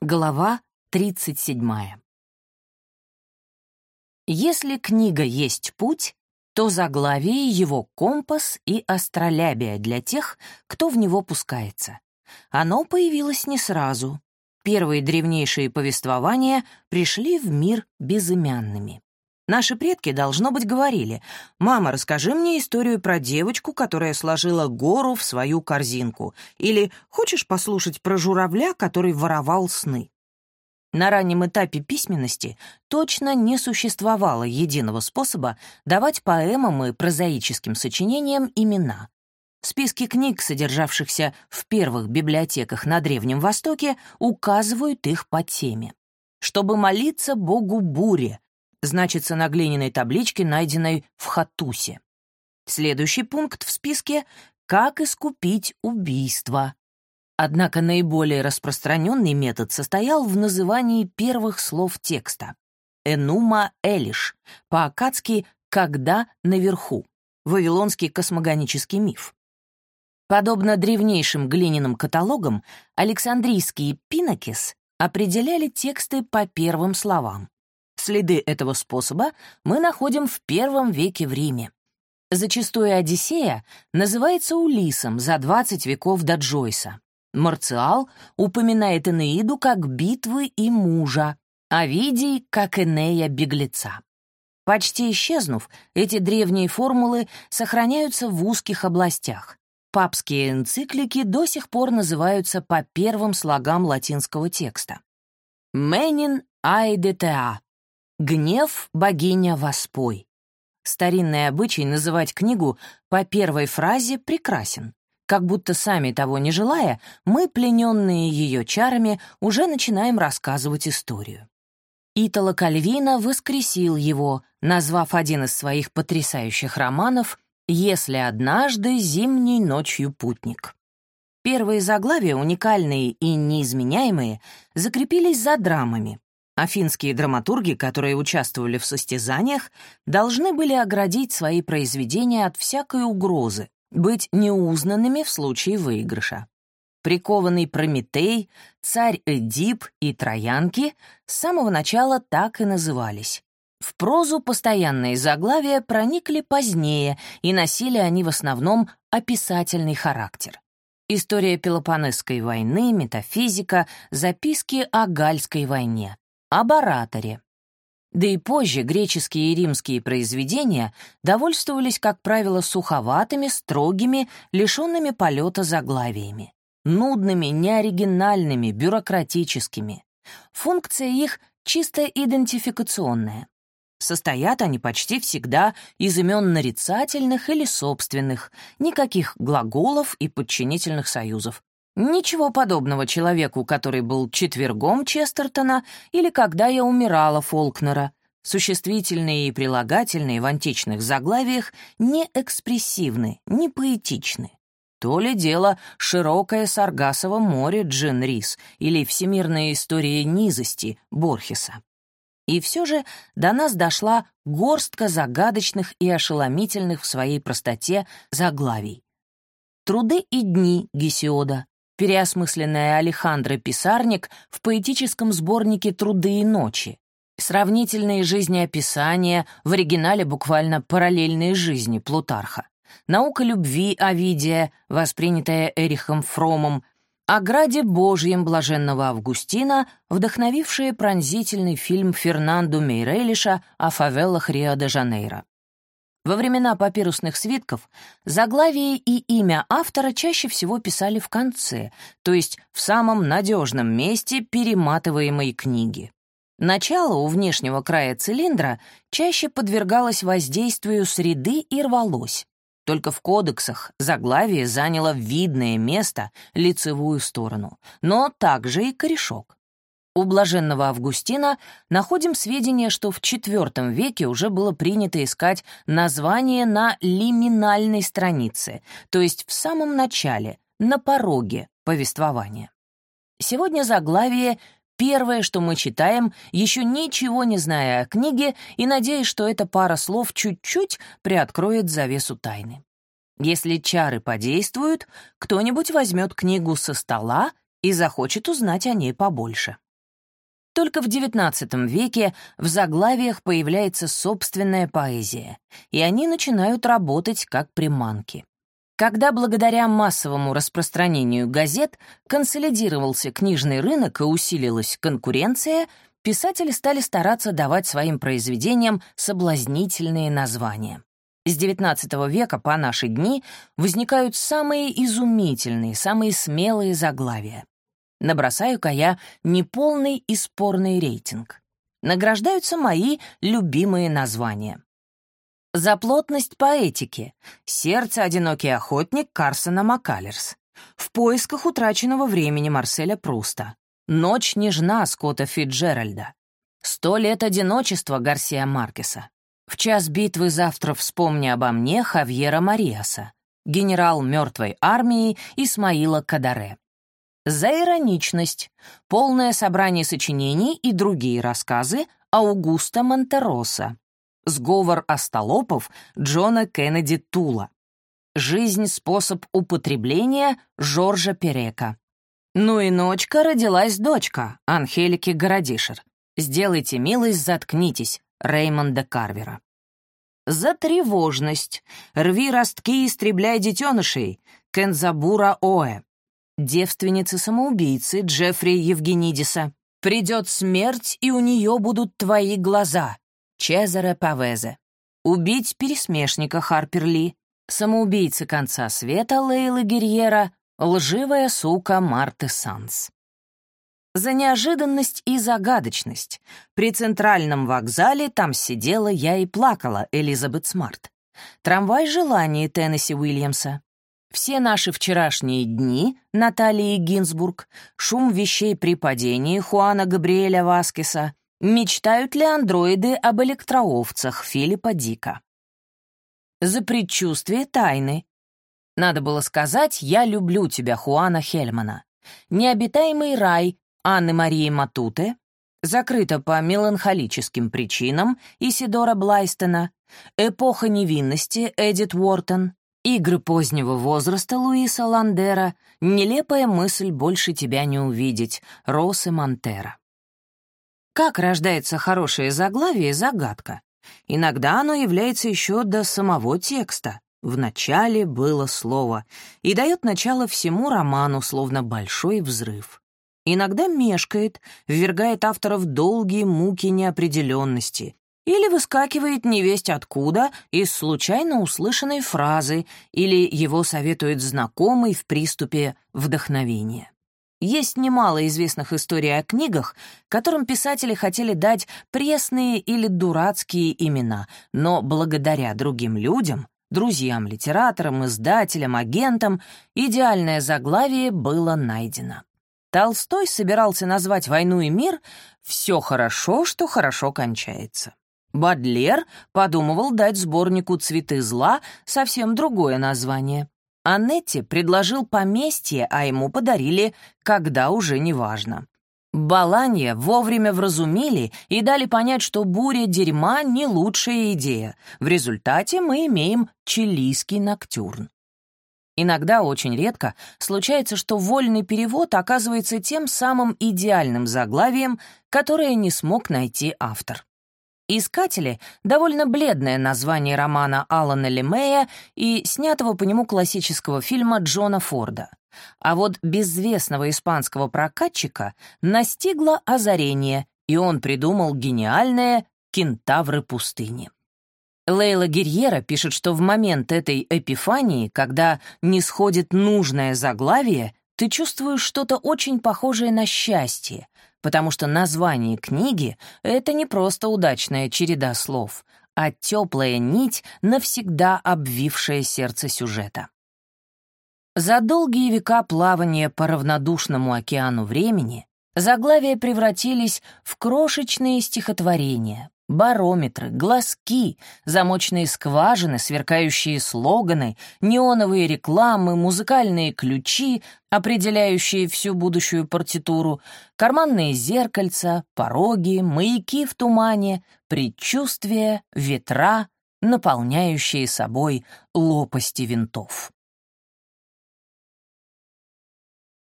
Глава 37. Если книга есть путь, то заглавие его компас и астролябия для тех, кто в него пускается. Оно появилось не сразу. Первые древнейшие повествования пришли в мир безымянными. Наши предки, должно быть, говорили, «Мама, расскажи мне историю про девочку, которая сложила гору в свою корзинку», или «Хочешь послушать про журавля, который воровал сны?» На раннем этапе письменности точно не существовало единого способа давать поэмам и прозаическим сочинениям имена. Списки книг, содержавшихся в первых библиотеках на Древнем Востоке, указывают их по теме. Чтобы молиться богу буре, значится на глиняной табличке, найденной в Хатусе. Следующий пункт в списке — «Как искупить убийство». Однако наиболее распространенный метод состоял в назывании первых слов текста. «Энума элиш», по-акадски «когда наверху», вавилонский космогонический миф. Подобно древнейшим глиняным каталогам, Александрийские пинакис определяли тексты по первым словам. Следы этого способа мы находим в первом веке в Риме. Зачастую Одиссея называется Улисом за 20 веков до Джойса. Марциал упоминает Энеиду как битвы и мужа, а Видий — как Энея-беглеца. Почти исчезнув, эти древние формулы сохраняются в узких областях. Папские энциклики до сих пор называются по первым слогам латинского текста. «Менин айдетеа» Гнев богиня воспой. Старинный обычай называть книгу по первой фразе прекрасен. Как будто сами того не желая, мы, плененные ее чарами, уже начинаем рассказывать историю. Итало Кальвина воскресил его, назвав один из своих потрясающих романов «Если однажды зимней ночью путник». Первые заглавия, уникальные и неизменяемые, закрепились за драмами, Афинские драматурги, которые участвовали в состязаниях, должны были оградить свои произведения от всякой угрозы, быть неузнанными в случае выигрыша. Прикованный Прометей, царь Эдип и Троянки с самого начала так и назывались. В прозу постоянные заглавия проникли позднее, и носили они в основном описательный характер. История Пелопонесской войны, метафизика, записки о Гальской войне об ораторе. Да и позже греческие и римские произведения довольствовались, как правило, суховатыми, строгими, лишенными полета заглавиями. Нудными, неоригинальными, бюрократическими. Функция их чисто идентификационная. Состоят они почти всегда из имен нарицательных или собственных, никаких глаголов и подчинительных союзов. Ничего подобного человеку, который был четвергом Честертона или когда я умирала Фолкнера. Существительные и прилагательные в античных заглавиях не экспрессивны, не поэтичны. То ли дело широкое Саргасово море Джин Рис или всемирная история низости Борхеса. И все же до нас дошла горстка загадочных и ошеломительных в своей простоте заглавий. Труды и дни Гесиода, переосмысленная Алехандро Писарник в поэтическом сборнике «Труды и ночи», сравнительные жизнеописания, в оригинале буквально параллельные жизни Плутарха, наука любви Овидия, воспринятая Эрихом Фромом, о граде Божьем блаженного Августина, вдохновившие пронзительный фильм Фернандо Мейрелиша о фавелах Рио-де-Жанейро. Во времена папирусных свитков заглавие и имя автора чаще всего писали в конце, то есть в самом надежном месте перематываемой книги. Начало у внешнего края цилиндра чаще подвергалось воздействию среды и рвалось. Только в кодексах заглавие заняло видное место, лицевую сторону, но также и корешок. У блаженного Августина находим сведения, что в IV веке уже было принято искать название на лиминальной странице, то есть в самом начале, на пороге повествования. Сегодня заглавие Первое, что мы читаем, еще ничего не зная о книге и надеясь, что эта пара слов чуть-чуть приоткроет завесу тайны. Если чары подействуют, кто-нибудь возьмет книгу со стола и захочет узнать о ней побольше. Только в XIX веке в заглавиях появляется собственная поэзия, и они начинают работать как приманки. Когда благодаря массовому распространению газет консолидировался книжный рынок и усилилась конкуренция, писатели стали стараться давать своим произведениям соблазнительные названия. С XIX века по наши дни возникают самые изумительные, самые смелые заглавия. Набросаю-ка я неполный и спорный рейтинг. Награждаются мои любимые названия. За плотность поэтики. Сердце одинокий охотник Карсона Маккалерс. В поисках утраченного времени Марселя Пруста. Ночь нежна Скотта Фитджеральда. Сто лет одиночества Гарсия Маркеса. В час битвы завтра вспомни обо мне Хавьера Мариаса. Генерал мертвой армии Исмаила Кадаре за ироничность, полное собрание сочинений и другие рассказы Аугуста Монтероса, сговор остолопов Джона Кеннеди Тула, жизнь — способ употребления Жоржа Перека. Ну и ночка родилась дочка, Анхелики Городишер. Сделайте милость, заткнитесь, Реймонда Карвера. За тревожность. Рви ростки, истребляй детенышей. Кензабура Оэ девственницы-самоубийцы Джеффри Евгенидиса. «Придет смерть, и у нее будут твои глаза» Чезаре Павезе. «Убить пересмешника Харпер Ли», «Самоубийцы конца света» Лейлы Герьера, «Лживая сука» Марты Санс. За неожиданность и загадочность. При центральном вокзале там сидела я и плакала Элизабет Смарт. Трамвай желаний Теннесси Уильямса. Все наши вчерашние дни Натальи Гинзбург, шум вещей при падении Хуана Габриэля Васкеса, мечтают ли андроиды об электроовцах Филиппа Дика. За предчувствие тайны. Надо было сказать «Я люблю тебя» Хуана Хельмана. Необитаемый рай Анны Марии Матуте, закрыто по меланхолическим причинам Исидора Блайстона, эпоха невинности Эдит Уортон, Игры позднего возраста Луиса Ландера, нелепая мысль больше тебя не увидеть, Росы Монтера. Как рождается хорошее заглавие — загадка. Иногда оно является еще до самого текста. В начале было слово и дает начало всему роману, словно большой взрыв. Иногда мешкает, ввергает автора в долгие муки неопределенности, или выскакивает невесть откуда из случайно услышанной фразы, или его советует знакомый в приступе вдохновения. Есть немало известных историй о книгах, которым писатели хотели дать пресные или дурацкие имена, но благодаря другим людям, друзьям, литераторам, издателям, агентам, идеальное заглавие было найдено. Толстой собирался назвать «Войну и мир» «Все хорошо, что хорошо кончается». Бадлер подумывал дать сборнику «Цветы зла» совсем другое название. Аннетти предложил поместье, а ему подарили «Когда уже неважно». Баланья вовремя вразумили и дали понять, что буря дерьма — не лучшая идея. В результате мы имеем чилийский ноктюрн. Иногда, очень редко, случается, что вольный перевод оказывается тем самым идеальным заглавием, которое не смог найти автор. «Искатели» — довольно бледное название романа Алана Лемея и снятого по нему классического фильма Джона Форда. А вот безвестного испанского прокатчика настигло озарение, и он придумал гениальное «Кентавры пустыни». Лейла Герьера пишет, что в момент этой эпифании, когда не сходит нужное заглавие, ты чувствуешь что-то очень похожее на счастье, потому что название книги — это не просто удачная череда слов, а теплая нить, навсегда обвившая сердце сюжета. За долгие века плавания по равнодушному океану времени заглавия превратились в крошечные стихотворения, Барометры, глазки, замочные скважины, сверкающие слоганы, неоновые рекламы, музыкальные ключи, определяющие всю будущую партитуру, карманные зеркальца, пороги, маяки в тумане, предчувствия, ветра, наполняющие собой лопасти винтов.